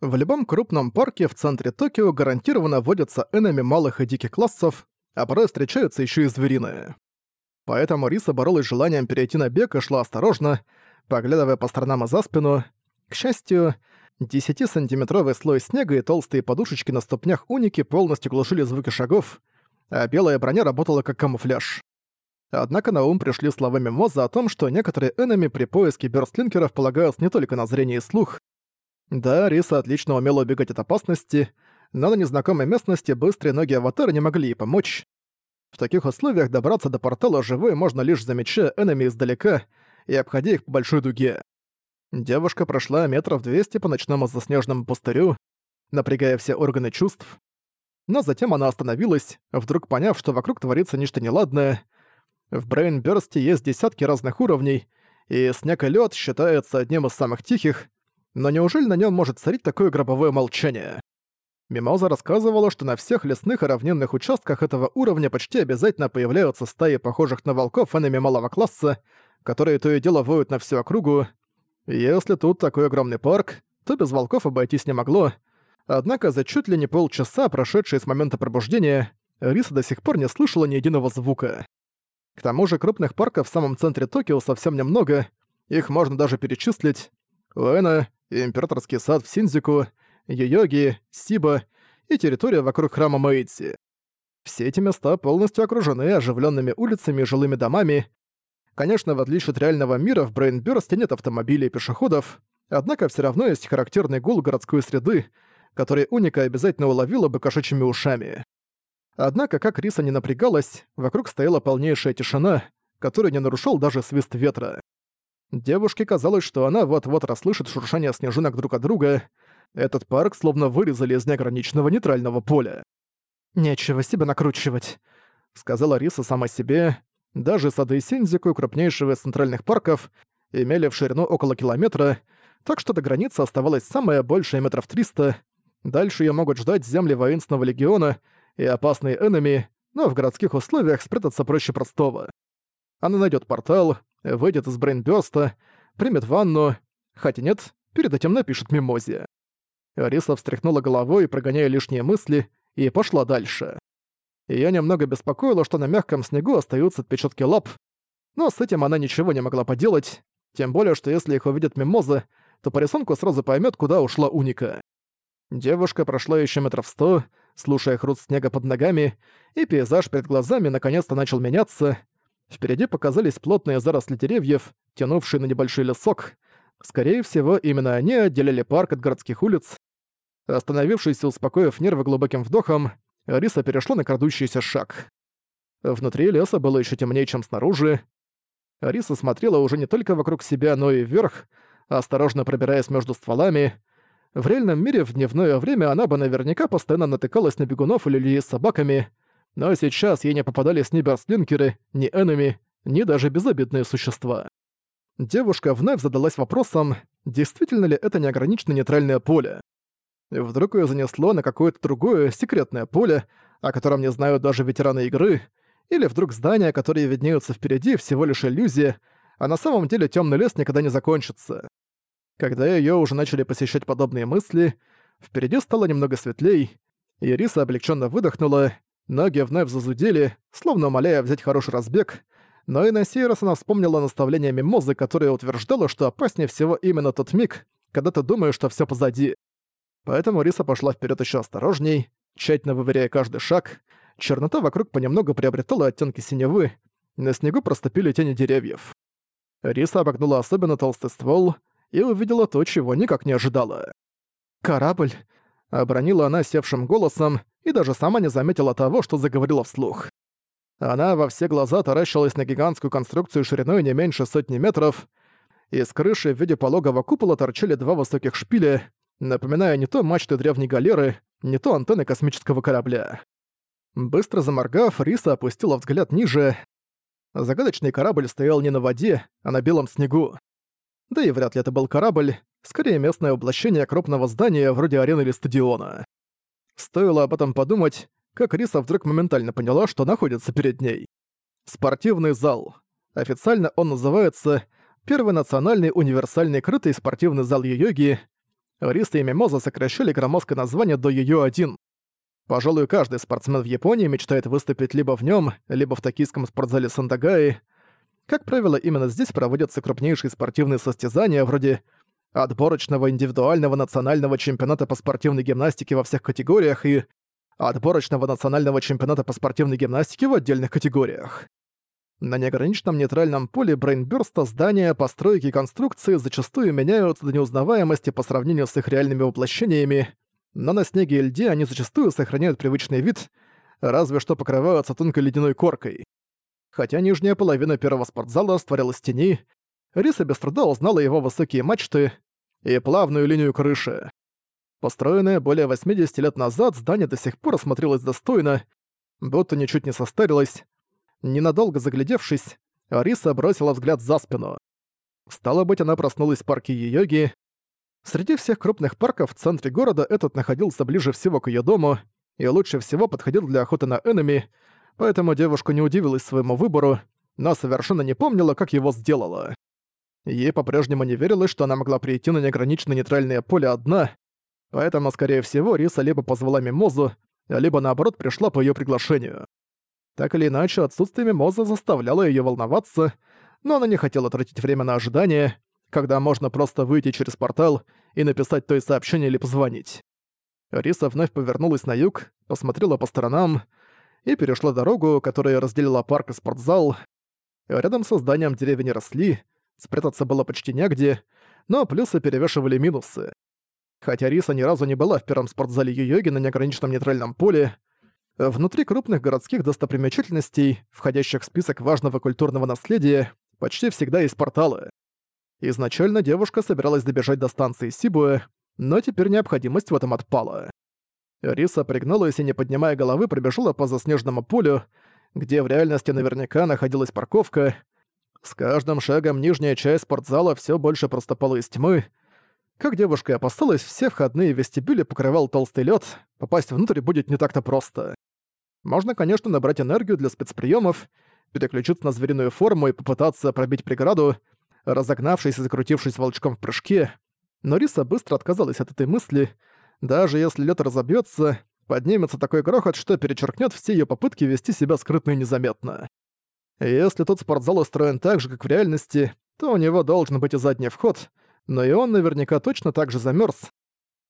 В любом крупном парке в центре Токио гарантированно водятся энами малых и диких классов, а порой встречаются еще и звериные. Поэтому Риса боролась с желанием перейти на бег и шла осторожно, поглядывая по сторонам и за спину. К счастью, 10-сантиметровый слой снега и толстые подушечки на ступнях уники полностью глушили звуки шагов, а белая броня работала как камуфляж. Однако на ум пришли слова Мимоза о том, что некоторые энеми при поиске бёрстлинкеров полагаются не только на зрение и слух, да, Риса отлично умела убегать от опасности, но на незнакомой местности быстрые ноги аватара не могли ей помочь. В таких условиях добраться до портала живой можно лишь замечая энеми издалека и обходя их по большой дуге. Девушка прошла метров 200 по ночному заснеженному пустырю, напрягая все органы чувств. Но затем она остановилась, вдруг поняв, что вокруг творится нечто неладное. В Брейнбёрсте есть десятки разных уровней, и снег и лед считаются одним из самых тихих, но неужели на нем может царить такое гробовое молчание? Мимоза рассказывала, что на всех лесных и равнинных участках этого уровня почти обязательно появляются стаи похожих на волков энеми малого класса, которые то и дело воют на всю округу. Если тут такой огромный парк, то без волков обойтись не могло. Однако за чуть ли не полчаса, прошедшие с момента пробуждения, Риса до сих пор не слышала ни единого звука. К тому же крупных парков в самом центре Токио совсем немного, их можно даже перечислить. Уэна, императорский сад в Синдзику, Йоги, Сиба и территория вокруг храма Мэйдзи. Все эти места полностью окружены оживленными улицами и жилыми домами. Конечно, в отличие от реального мира, в Брейнбёрсте нет автомобилей и пешеходов, однако все равно есть характерный гул городской среды, который Уника обязательно уловила бы кошачьими ушами. Однако, как Риса не напрягалась, вокруг стояла полнейшая тишина, которую не нарушал даже свист ветра. Девушке казалось, что она вот-вот расслышит шуршание снежинок друг от друга. Этот парк словно вырезали из неограниченного нейтрального поля. «Нечего себя накручивать», — сказала Риса сама себе. Даже сады Синдзику, крупнейшего из центральных парков, имели в ширину около километра, так что до границы оставалось самое большее метров триста. Дальше ее могут ждать земли воинственного легиона и опасные энеми, но в городских условиях спрятаться проще простого. Она найдет портал, выйдет из брейнбёрста, примет ванну, хотя нет, перед этим напишет мимозе. Риса встряхнула головой, прогоняя лишние мысли, и пошла дальше. Её немного беспокоило, что на мягком снегу остаются отпечатки лап, но с этим она ничего не могла поделать, тем более, что если их увидит мимоза, то по рисунку сразу поймет, куда ушла Уника. Девушка прошла еще метров сто, слушая хруст снега под ногами, и пейзаж перед глазами наконец-то начал меняться, Впереди показались плотные заросли деревьев, тянувшие на небольшой лесок. Скорее всего, именно они отделяли парк от городских улиц. Остановившись и успокоив нервы глубоким вдохом, Риса перешла на крадущийся шаг. Внутри леса было еще темнее, чем снаружи. Риса смотрела уже не только вокруг себя, но и вверх, осторожно пробираясь между стволами. В реальном мире в дневное время она бы наверняка постоянно натыкалась на бегунов или людей с собаками, но сейчас ей не попадались ни берстлинкеры, ни энеми, ни даже безобидные существа. Девушка вновь задалась вопросом, действительно ли это неограниченно нейтральное поле. Вдруг её занесло на какое-то другое секретное поле, о котором не знают даже ветераны игры, или вдруг здания, которые виднеются впереди, всего лишь иллюзия, а на самом деле тёмный лес никогда не закончится. Когда её уже начали посещать подобные мысли, впереди стало немного светлей, и Риса облегчённо выдохнула, Ноги вновь зазудели, словно умоляя взять хороший разбег, но и на сей раз она вспомнила наставление Мимозы, которая утверждала, что опаснее всего именно тот миг, когда ты думаешь, что все позади. Поэтому Риса пошла вперед еще осторожней, тщательно выверяя каждый шаг. Чернота вокруг понемногу приобретала оттенки синевы, на снегу проступили тени деревьев. Риса обогнула особенно толстый ствол и увидела то, чего никак не ожидала. «Корабль!» — обронила она севшим голосом, и даже сама не заметила того, что заговорила вслух. Она во все глаза таращилась на гигантскую конструкцию шириной не меньше сотни метров. Из крыши в виде пологого купола торчали два высоких шпиля, напоминая не то мачты древней галеры, не то антенны космического корабля. Быстро заморгав, Риса опустила взгляд ниже. Загадочный корабль стоял не на воде, а на белом снегу. Да и вряд ли это был корабль, скорее местное воплощение крупного здания вроде арены или стадиона. Стоило об этом подумать, как Риса вдруг моментально поняла, что находится перед ней. Спортивный зал. Официально он называется Первый национальный универсальный крытый спортивный зал йоги. Риса и Мимоза сокращали громоздкое название до Юю-1. Пожалуй, каждый спортсмен в Японии мечтает выступить либо в нем, либо в токийском спортзале Сандагаи. Как правило, именно здесь проводятся крупнейшие спортивные состязания вроде отборочного индивидуального национального чемпионата по спортивной гимнастике во всех категориях и отборочного национального чемпионата по спортивной гимнастике в отдельных категориях. На неограниченном нейтральном поле брейнбёрста здания, постройки и конструкции зачастую меняются до неузнаваемости по сравнению с их реальными воплощениями, но на снеге и льде они зачастую сохраняют привычный вид, разве что покрываются тонкой ледяной коркой. Хотя нижняя половина первого спортзала створилась тени, Риса без труда узнала его высокие мачты и плавную линию крыши. Построенное более 80 лет назад, здание до сих пор осмотрелось достойно, будто ничуть не состарилось, Ненадолго заглядевшись, Ариса бросила взгляд за спину. Стало быть, она проснулась в парке Йоги. Среди всех крупных парков в центре города этот находился ближе всего к ее дому и лучше всего подходил для охоты на энеми, поэтому девушка не удивилась своему выбору, но совершенно не помнила, как его сделала. Ей по-прежнему не верилось, что она могла прийти на неограниченное нейтральное поле одна, поэтому, скорее всего, Риса либо позвала Мимозу, либо наоборот пришла по ее приглашению. Так или иначе, отсутствие мимоза заставляло её волноваться, но она не хотела тратить время на ожидание, когда можно просто выйти через портал и написать то и сообщение или позвонить. Риса вновь повернулась на юг, посмотрела по сторонам и перешла дорогу, которая разделила парк и спортзал. Рядом со зданием деревья не росли, спрятаться было почти негде, но плюсы перевешивали минусы. Хотя Риса ни разу не была в первом спортзале йоги на неограниченном нейтральном поле, Внутри крупных городских достопримечательностей, входящих в список важного культурного наследия, почти всегда есть порталы. Изначально девушка собиралась добежать до станции Сибуэ, но теперь необходимость в этом отпала. Риса пригнулась и, не поднимая головы, пробежала по заснеженному полю, где в реальности наверняка находилась парковка. С каждым шагом нижняя часть спортзала все больше проступала из тьмы. Как девушка опасалась, все входные вестибюли покрывал толстый лед, попасть внутрь будет не так-то просто. Можно, конечно, набрать энергию для спецприемов, переключиться на звериную форму и попытаться пробить преграду, разогнавшись и закрутившись волчком в прыжке, но Риса быстро отказалась от этой мысли. Даже если лед разобьется, поднимется такой грохот, что перечеркнет все ее попытки вести себя скрытно и незаметно. Если тот спортзал устроен так же, как в реальности, то у него должен быть и задний вход, но и он наверняка точно так же замерз.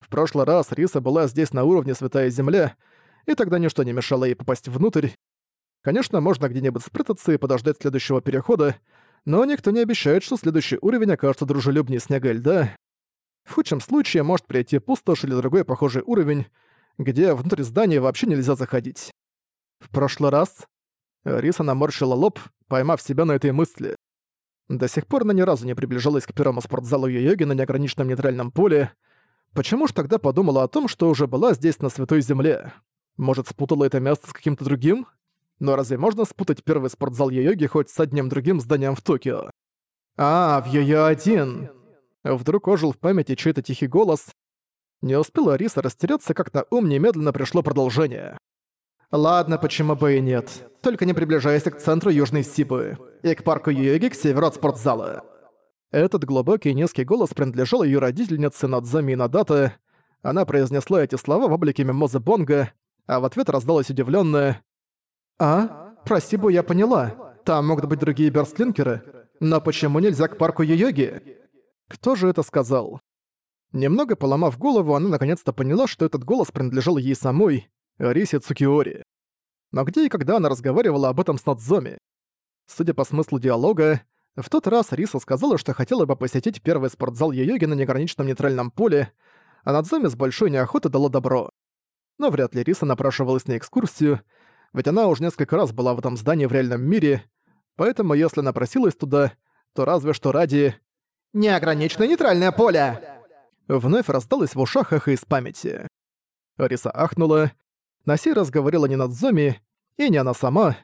В прошлый раз Риса была здесь на уровне Святая Земля, и тогда ничто не мешало ей попасть внутрь. Конечно, можно где-нибудь спрятаться и подождать следующего перехода, но никто не обещает, что следующий уровень окажется дружелюбнее снега и льда. В худшем случае может прийти пустошь или другой похожий уровень, где внутрь здания вообще нельзя заходить. В прошлый раз Риса наморщила лоб, поймав себя на этой мысли. До сих пор она ни разу не приближалась к первому спортзалу йоги на неограниченном нейтральном поле. Почему ж тогда подумала о том, что уже была здесь на Святой Земле? Может, спутала это место с каким-то другим? Но разве можно спутать первый спортзал йоги хоть с одним другим зданием в Токио? А, в Йо-1! Вдруг ожил в памяти чей-то тихий голос. Не успела Риса растеряться, как на ум немедленно пришло продолжение. Ладно, почему бы и нет. Только не приближайся к центру Южной Сибы и к парку Йоги к северу от спортзала. Этот глубокий низкий голос принадлежал ее родительнице Надзами Надата. Она произнесла эти слова в облике Мимозы Бонга, а в ответ раздалось удивленное «А? Про Сибу я поняла. Там могут быть другие бёрстлинкеры. Но почему нельзя к парку Йоги?» Кто же это сказал? Немного поломав голову, она наконец-то поняла, что этот голос принадлежал ей самой, Рисе Цукиори. Но где и когда она разговаривала об этом с Надзоми? Судя по смыслу диалога, в тот раз Риса сказала, что хотела бы посетить первый спортзал йоги на неограниченном нейтральном поле, а Надзоми с большой неохотой дала добро но вряд ли Риса напрашивалась на экскурсию, ведь она уже несколько раз была в этом здании в реальном мире, поэтому если она просилась туда, то разве что ради... «Неограниченное нейтральное поле!» Вновь раздалось в ушах эхо из памяти. Риса ахнула. На сей раз говорила не Надзоми, и не она сама.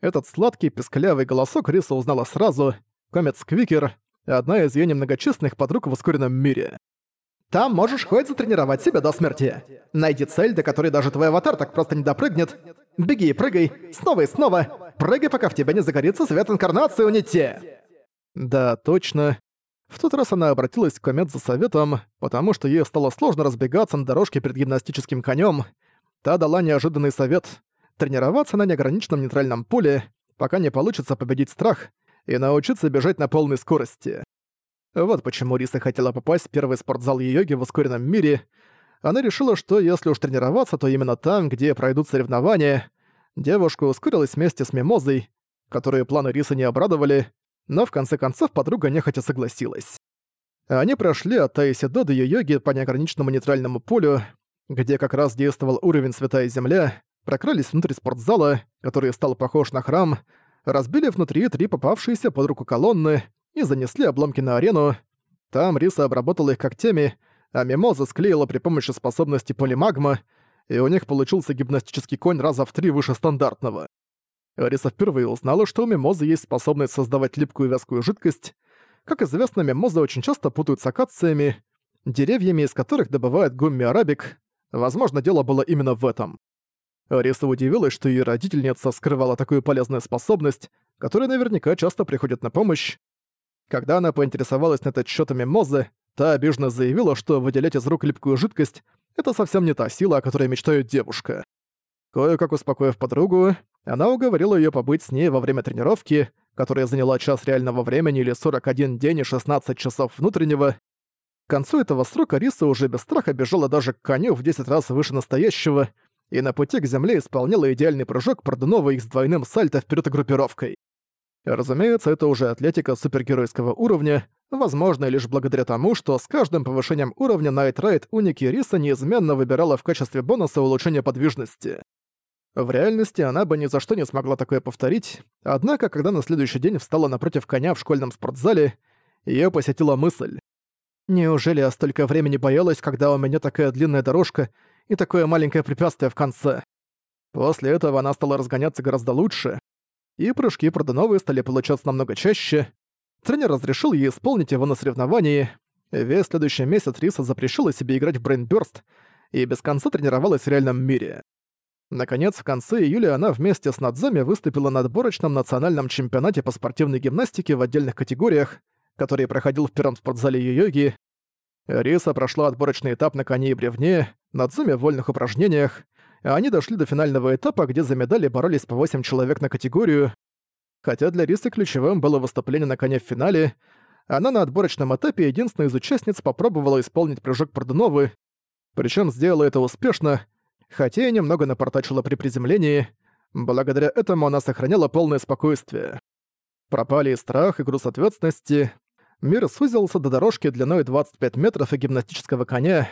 Этот сладкий, песклявый голосок Риса узнала сразу. Комет Сквикер, одна из её немногочисленных подруг в ускоренном мире. Там можешь хоть затренировать себя до смерти. Найди цель, до которой даже твой аватар так просто не допрыгнет. Беги и прыгай, снова и снова. Прыгай, пока в тебя не загорится свет инкарнации Унити. Да, точно. В тот раз она обратилась к Комет за советом, потому что ей стало сложно разбегаться на дорожке перед гимнастическим конем. Та дала неожиданный совет — тренироваться на неограниченном нейтральном поле, пока не получится победить страх, и научиться бежать на полной скорости. Вот почему Риса хотела попасть в первый спортзал йоги в ускоренном мире. Она решила, что если уж тренироваться, то именно там, где пройдут соревнования. Девушка ускорилась вместе с Мимозой, которые планы Рисы не обрадовали, но в конце концов подруга нехотя согласилась. Они прошли от Таисидо до Йоги по неограниченному нейтральному полю, где как раз действовал уровень Святая Земля, прокрались внутрь спортзала, который стал похож на храм, разбили внутри три попавшиеся под руку колонны и занесли обломки на арену. Там Риса обработала их когтями, а Мимоза склеила при помощи способности полимагма, и у них получился гимнастический конь раза в три выше стандартного. Риса впервые узнала, что у мимозы есть способность создавать липкую вязкую жидкость. Как известно, мимозы очень часто путают с акациями, деревьями из которых добывают гумми арабик. Возможно, дело было именно в этом. Риса удивилась, что ее родительница скрывала такую полезную способность, которая наверняка часто приходит на помощь. Когда она поинтересовалась на этот счёт мимозы, та обиженно заявила, что выделять из рук липкую жидкость — это совсем не та сила, о которой мечтает девушка. Кое-как успокоив подругу, она уговорила её побыть с ней во время тренировки, которая заняла час реального времени или 41 день и 16 часов внутреннего. К концу этого срока Риса уже без страха бежала даже к коню в 10 раз выше настоящего и на пути к земле исполняла идеальный прыжок Продунова их с двойным сальто вперед группировкой. Разумеется, это уже атлетика супергеройского уровня, возможно лишь благодаря тому, что с каждым повышением уровня Найт Райт Уники Риса неизменно выбирала в качестве бонуса улучшение подвижности. В реальности она бы ни за что не смогла такое повторить, однако, когда на следующий день встала напротив коня в школьном спортзале, её посетила мысль. «Неужели я столько времени боялась, когда у меня такая длинная дорожка и такое маленькое препятствие в конце?» После этого она стала разгоняться гораздо лучше, и прыжки Продановые стали получаться намного чаще. Тренер разрешил ей исполнить его на соревновании. Весь следующий месяц Риса запрещила себе играть в Брейнбёрст и без конца тренировалась в реальном мире. Наконец, в конце июля она вместе с Надзами выступила на отборочном национальном чемпионате по спортивной гимнастике в отдельных категориях, который проходил в первом спортзале Йоги. Риса прошла отборочный этап на коне и бревне, Надзуме в вольных упражнениях, а они дошли до финального этапа, где за медали боролись по 8 человек на категорию. Хотя для Рисы ключевым было выступление на коне в финале, она на отборочном этапе единственная из участниц попробовала исполнить прыжок Продуновы, причем сделала это успешно, хотя и немного напортачила при приземлении, благодаря этому она сохраняла полное спокойствие. Пропали и страх, и груз ответственности. Мир сузился до дорожки длиной 25 метров и гимнастического коня.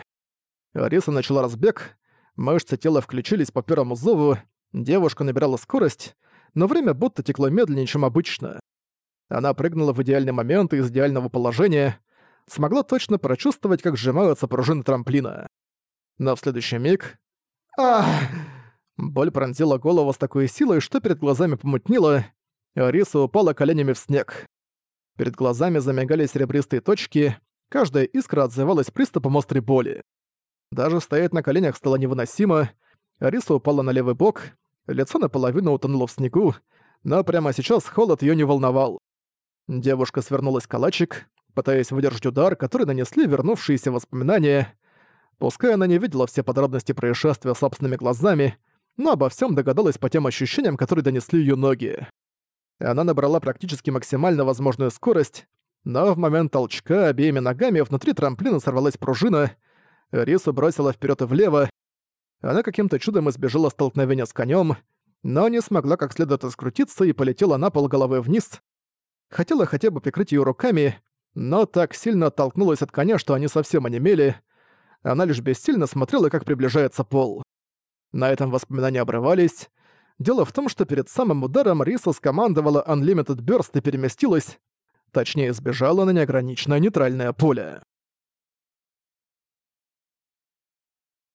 Риса начала разбег, мышцы тела включились по первому зову, девушка набирала скорость, но время будто текло медленнее, чем обычно. Она прыгнула в идеальный момент из идеального положения, смогла точно прочувствовать, как сжимаются пружины трамплина. Но в следующий миг Ах! Боль пронзила голову с такой силой, что перед глазами помутнило, а Риса упала коленями в снег. Перед глазами замигали серебристые точки, каждая искра отзывалась приступом острой боли. Даже стоять на коленях стало невыносимо, Риса упала на левый бок, лицо наполовину утонуло в снегу, но прямо сейчас холод её не волновал. Девушка свернулась калачик, пытаясь выдержать удар, который нанесли вернувшиеся воспоминания — Пускай она не видела все подробности происшествия собственными глазами, но обо всем догадалась по тем ощущениям, которые донесли ее ноги. Она набрала практически максимально возможную скорость, но в момент толчка обеими ногами внутри трамплина сорвалась пружина, Рису бросила вперед и влево. Она каким-то чудом избежала столкновения с конем, но не смогла как следует раскрутиться и полетела на пол головой вниз. Хотела хотя бы прикрыть ее руками, но так сильно оттолкнулась от коня, что они совсем онемели, она лишь бессильно смотрела, как приближается пол. На этом воспоминания обрывались. Дело в том, что перед самым ударом Риса скомандовала Unlimited Burst и переместилась, точнее, сбежала на неограниченное нейтральное поле.